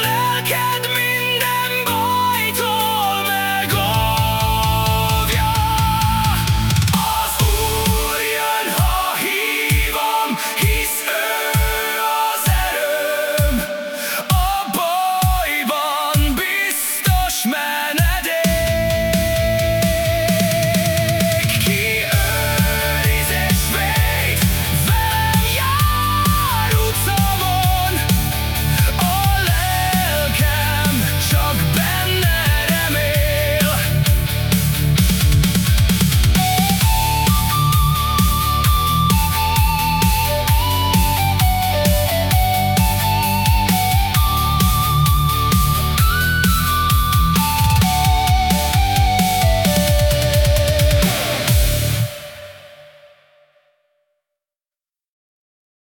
look at me